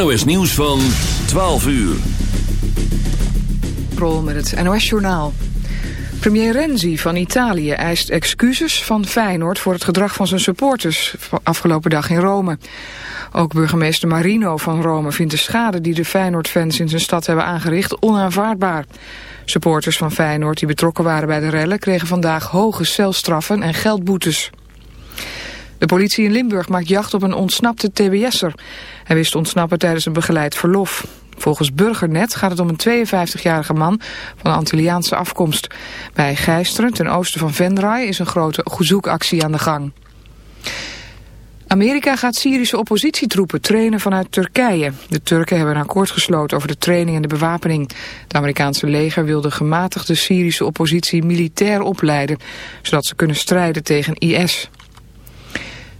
NOS Nieuws van 12 uur. Rol met het NOS Journaal. Premier Renzi van Italië eist excuses van Feyenoord voor het gedrag van zijn supporters afgelopen dag in Rome. Ook burgemeester Marino van Rome vindt de schade die de Feyenoord-fans in zijn stad hebben aangericht onaanvaardbaar. Supporters van Feyenoord die betrokken waren bij de rellen kregen vandaag hoge celstraffen en geldboetes. De politie in Limburg maakt jacht op een ontsnapte TBS'er. Hij wist ontsnappen tijdens een begeleid verlof. Volgens Burgernet gaat het om een 52-jarige man van Antilliaanse afkomst. Bij Gijsteren, ten oosten van Venray, is een grote zoekactie aan de gang. Amerika gaat Syrische oppositietroepen trainen vanuit Turkije. De Turken hebben een akkoord gesloten over de training en de bewapening. Het Amerikaanse leger wil de gematigde Syrische oppositie militair opleiden... zodat ze kunnen strijden tegen IS.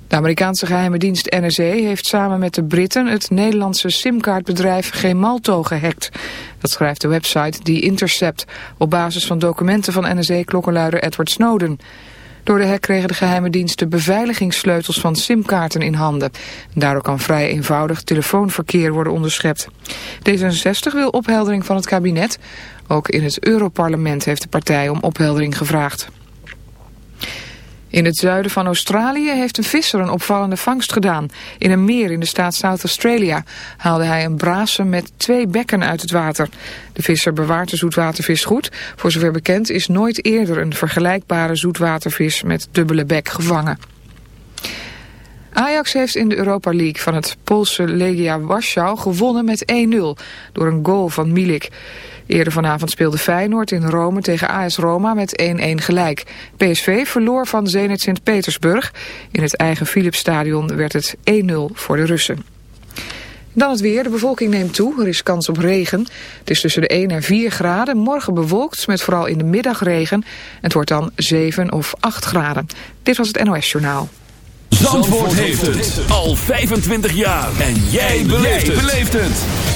De Amerikaanse geheime dienst NSA heeft samen met de Britten het Nederlandse simkaartbedrijf Gemalto gehackt. Dat schrijft de website The Intercept op basis van documenten van NSA-klokkenluider Edward Snowden. Door de hack kregen de geheime diensten beveiligingssleutels van simkaarten in handen. Daardoor kan vrij eenvoudig telefoonverkeer worden onderschept. D66 wil opheldering van het kabinet. Ook in het Europarlement heeft de partij om opheldering gevraagd. In het zuiden van Australië heeft een visser een opvallende vangst gedaan. In een meer in de staat South Australia haalde hij een brasem met twee bekken uit het water. De visser bewaart de zoetwatervis goed. Voor zover bekend is nooit eerder een vergelijkbare zoetwatervis met dubbele bek gevangen. Ajax heeft in de Europa League van het Poolse Legia Warschau gewonnen met 1-0 door een goal van Milik. Eerder vanavond speelde Feyenoord in Rome tegen AS Roma met 1-1 gelijk. PSV verloor van Zenit Sint-Petersburg. In het eigen Philipsstadion werd het 1-0 voor de Russen. Dan het weer. De bevolking neemt toe. Er is kans op regen. Het is tussen de 1 en 4 graden. Morgen bewolkt met vooral in de middag regen. Het wordt dan 7 of 8 graden. Dit was het NOS Journaal. Zandvoort, heeft het al 25 jaar. En jij beleeft het.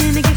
gonna get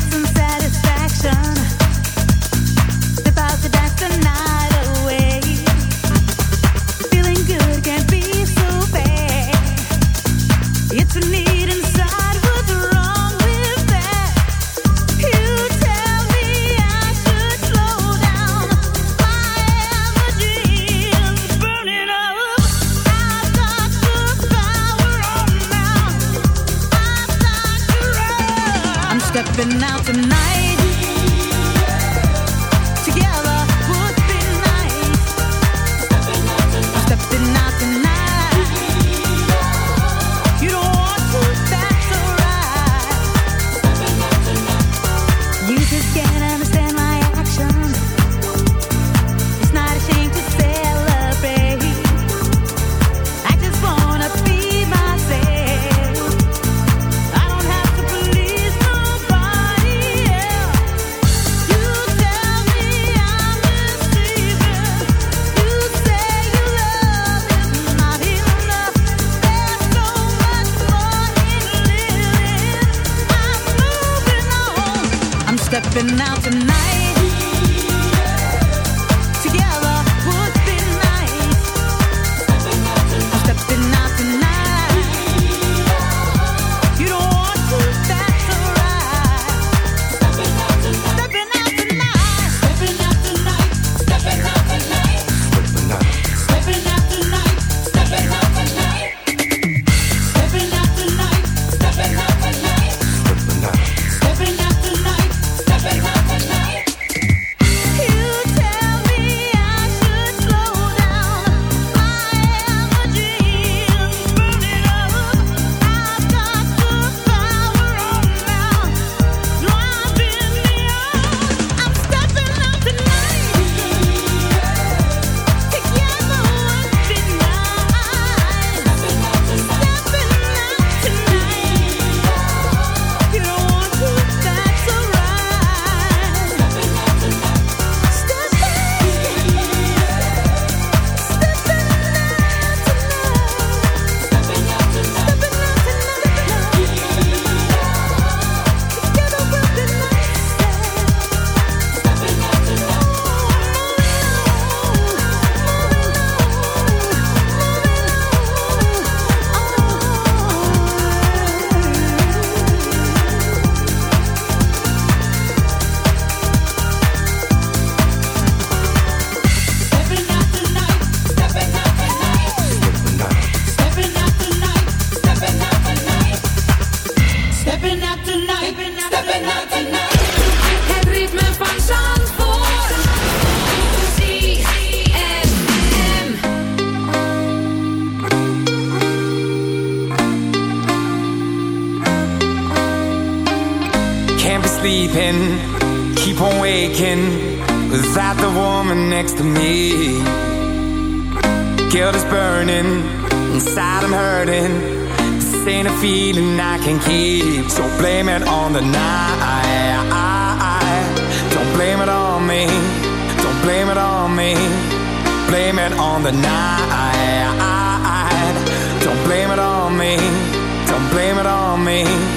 blame it on me.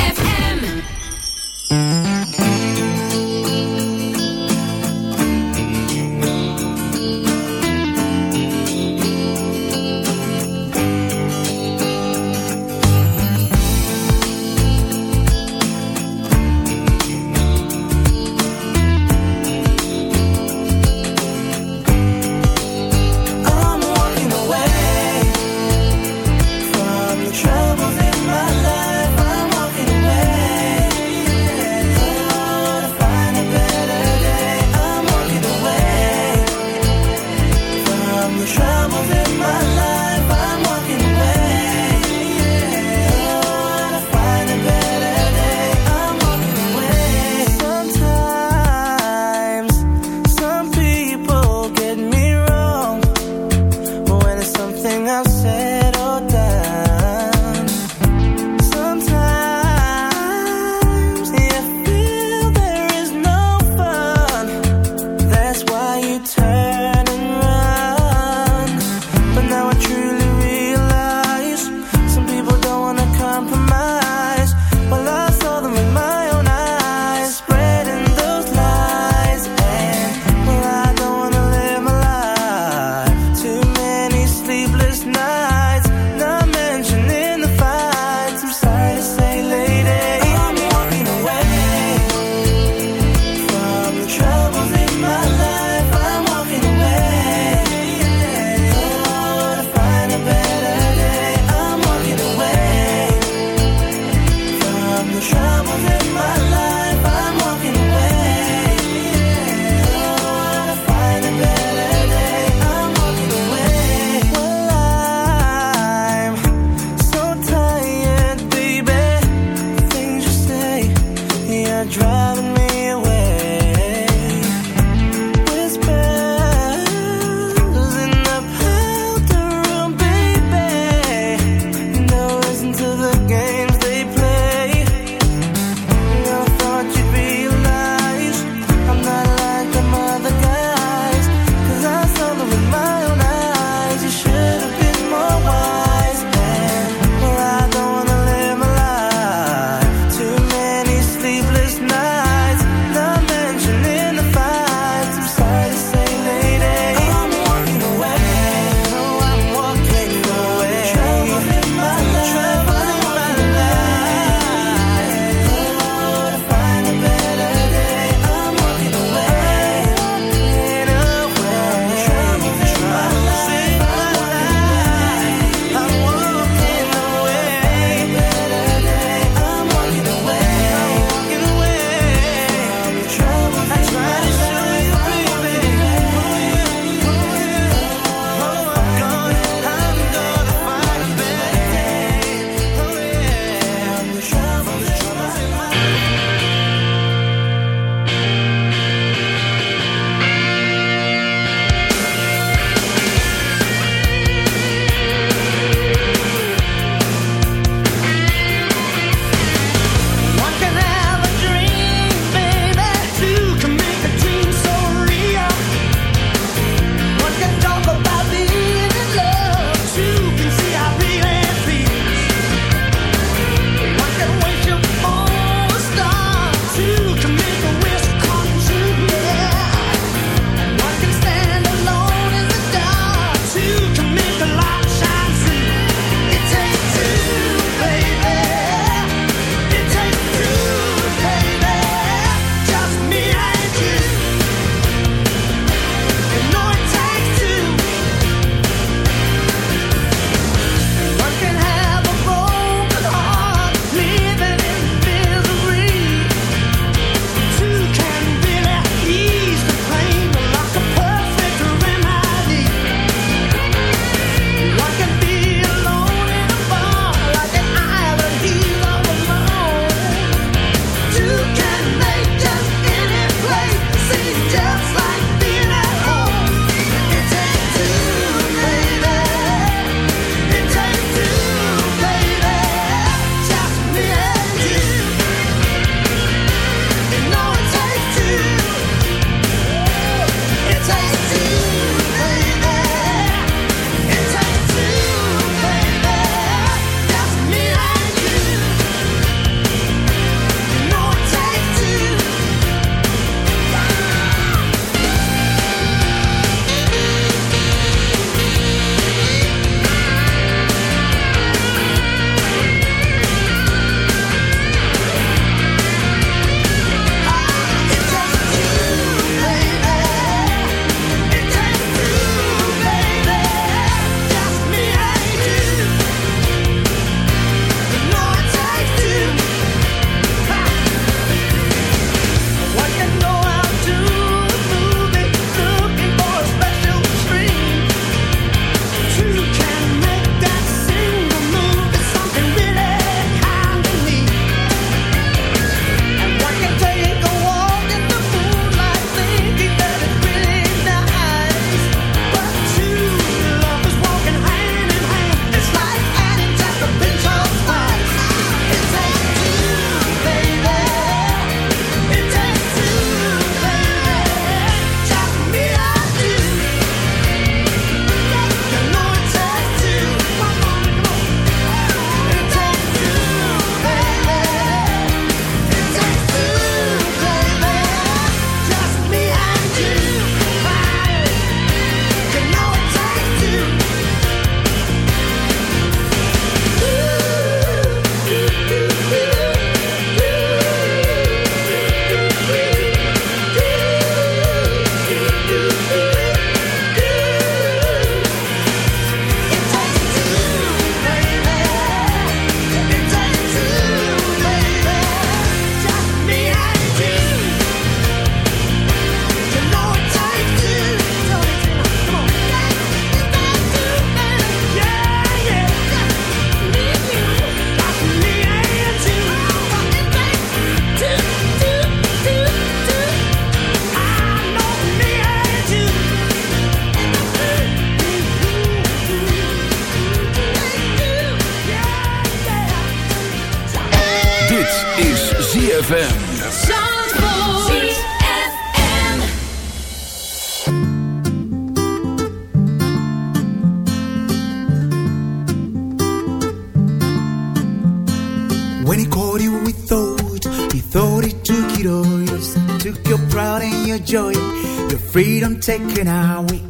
freedom taken away.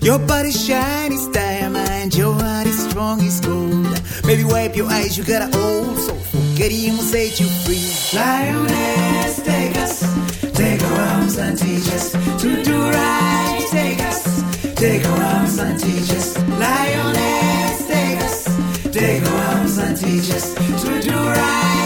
Your body shine is diamond, your heart is strong as gold. Baby, wipe your eyes, you got an old soul. Forget him set you free. Lioness, take us, take our arms and teach us to do right. Take us, take our arms and teach us. Lioness, take us, take our arms and teach us to do right.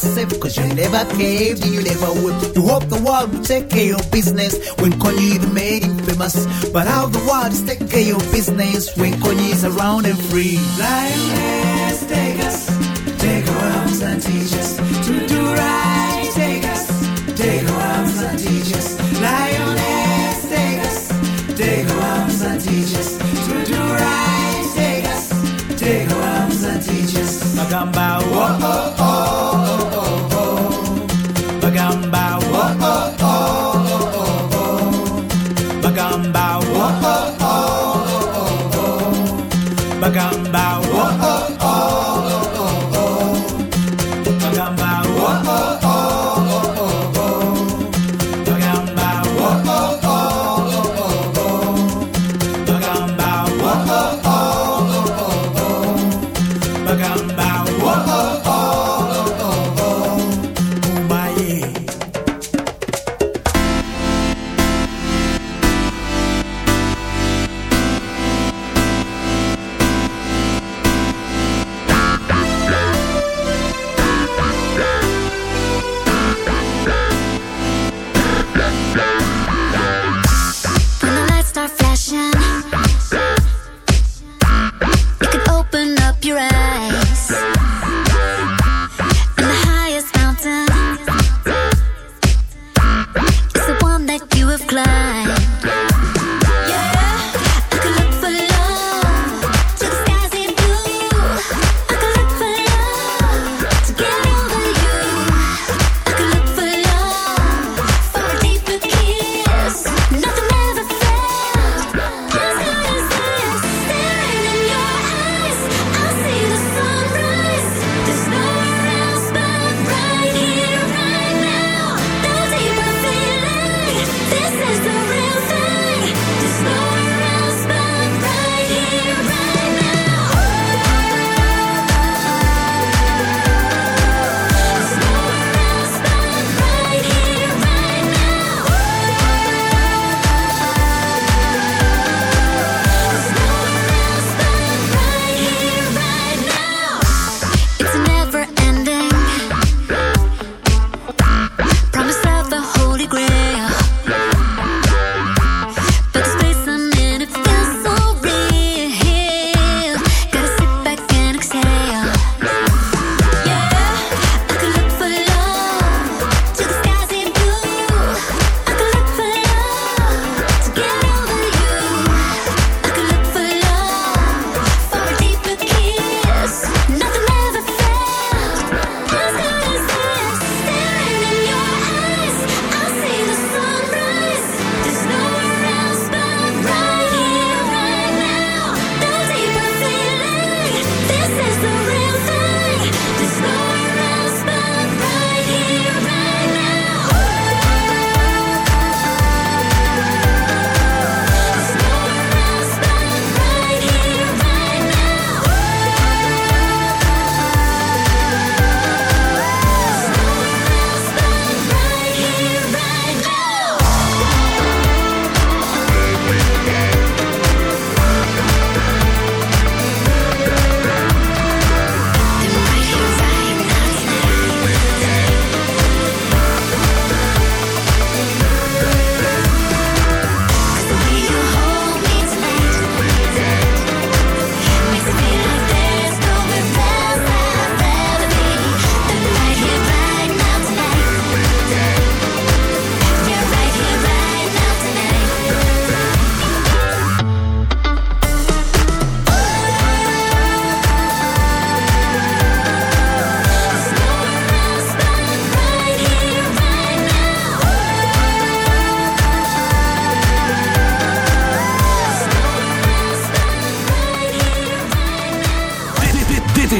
safe, cause you never caved and you never will. You hope the world will take care of business when Kanye even made him famous. But how the world is taking care of business when Kanye is around and free. Lioness, take us, take our arms and teach us to do right. Take us, take our arms and teach us. Lioness, take us, take our arms and teach us to do right. Take us, take our arms and teach us. Bagamba, oh oh oh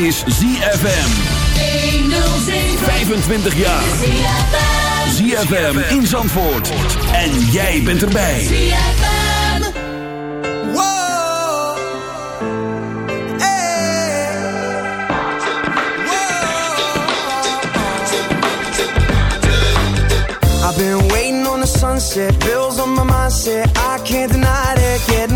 is ZFM. 25 jaar. ZFM in Zandvoort. En jij bent erbij. ZFM. Whoa. Hey. Whoa. I've been waiting on the sunset, bills on my mindset. I can't deny it, getting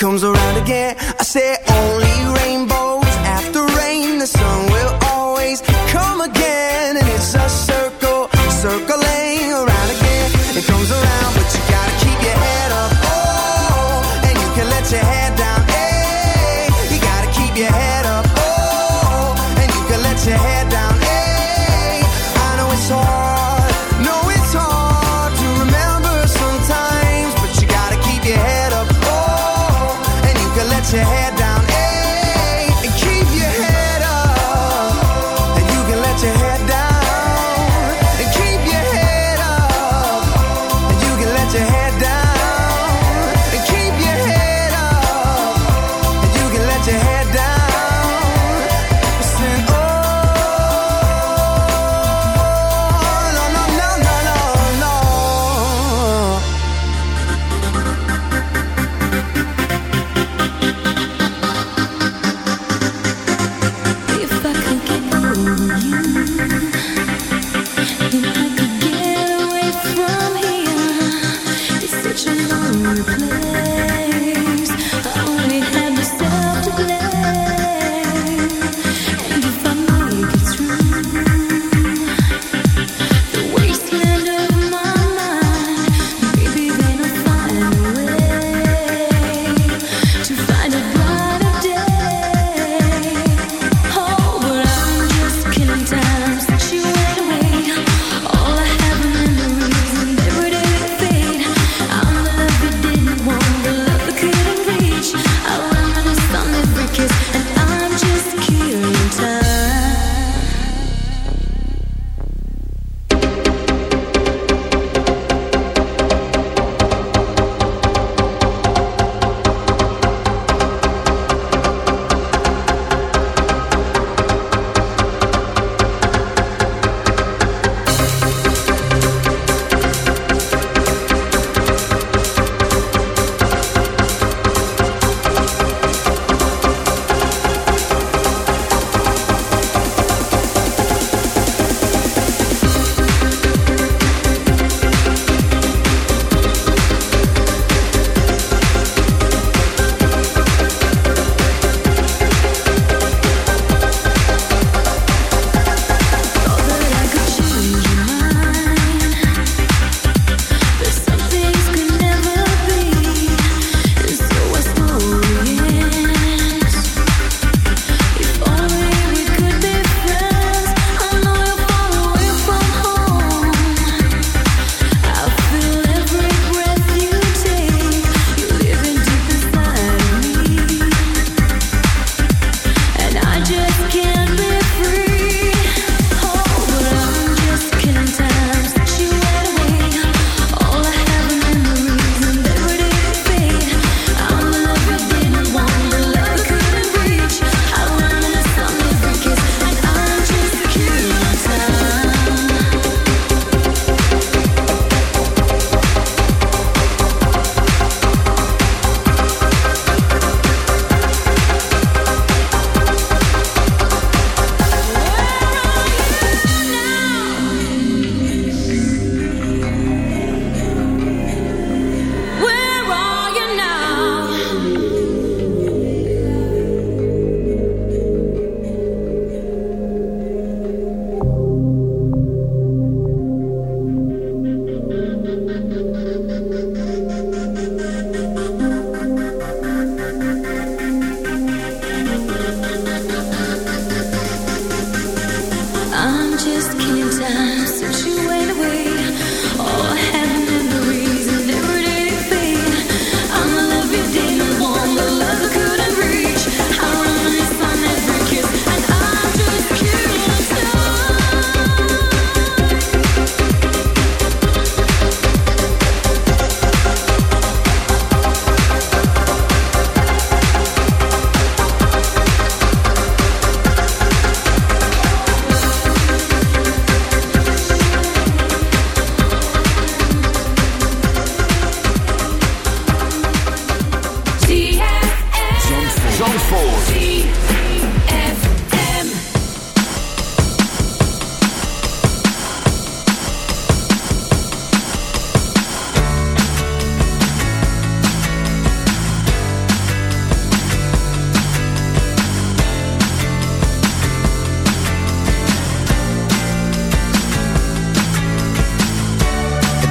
comes around again. I say only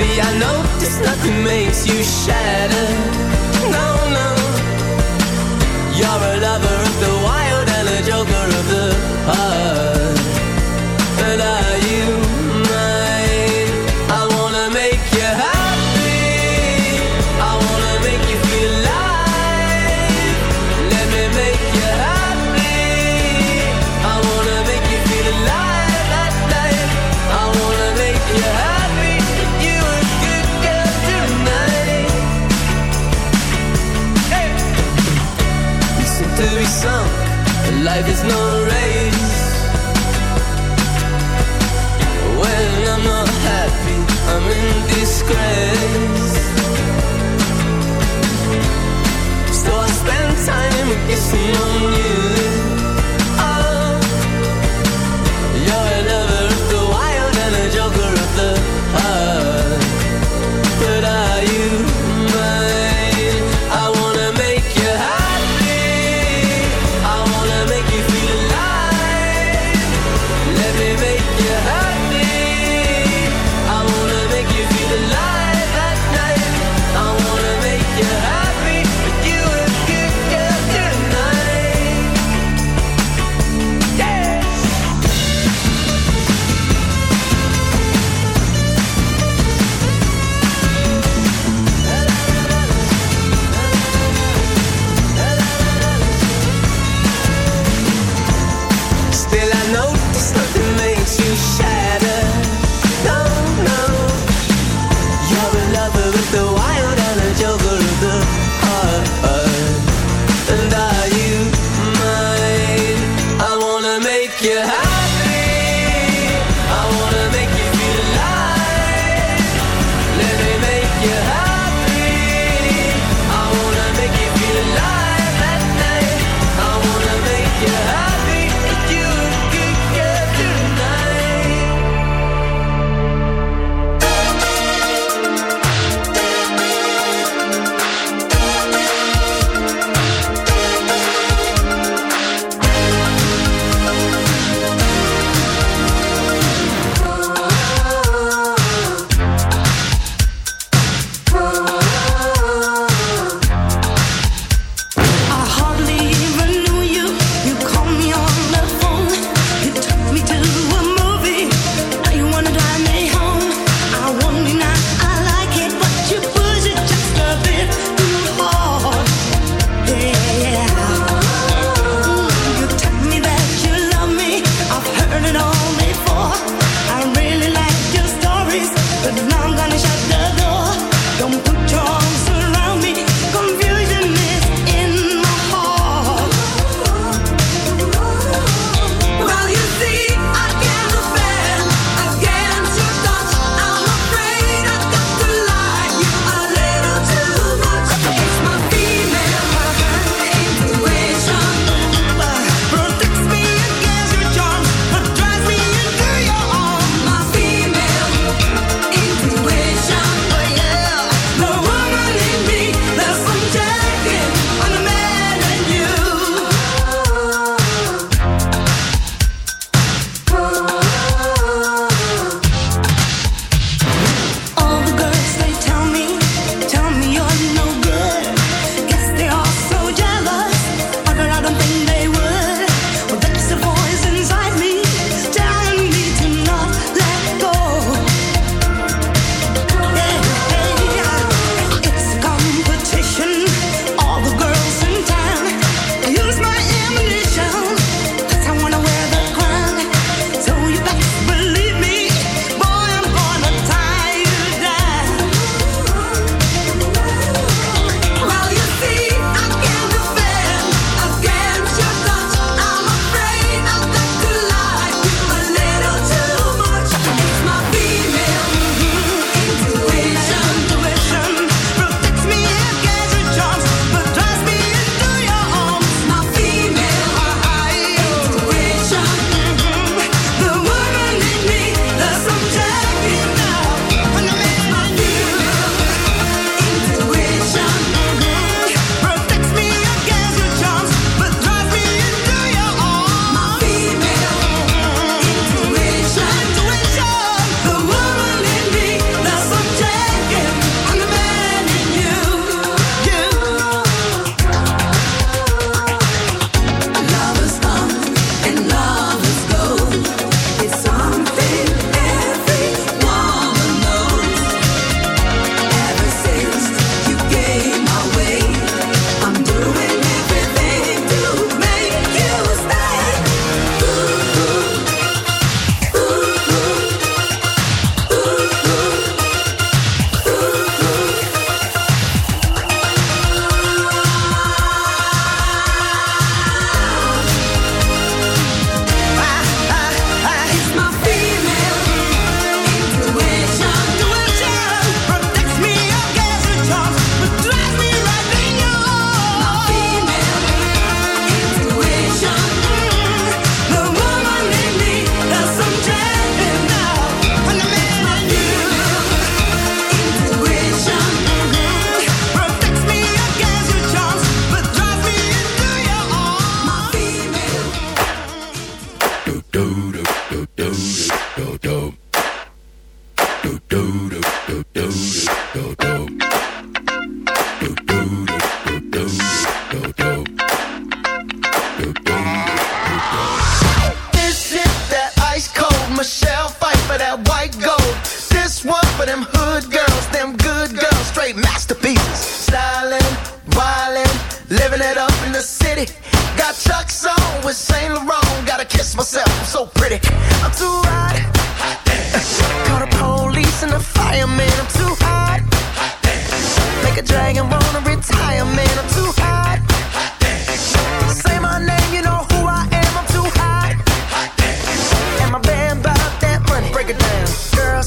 See, I notice nothing makes you shatter. No, no, you're a lover.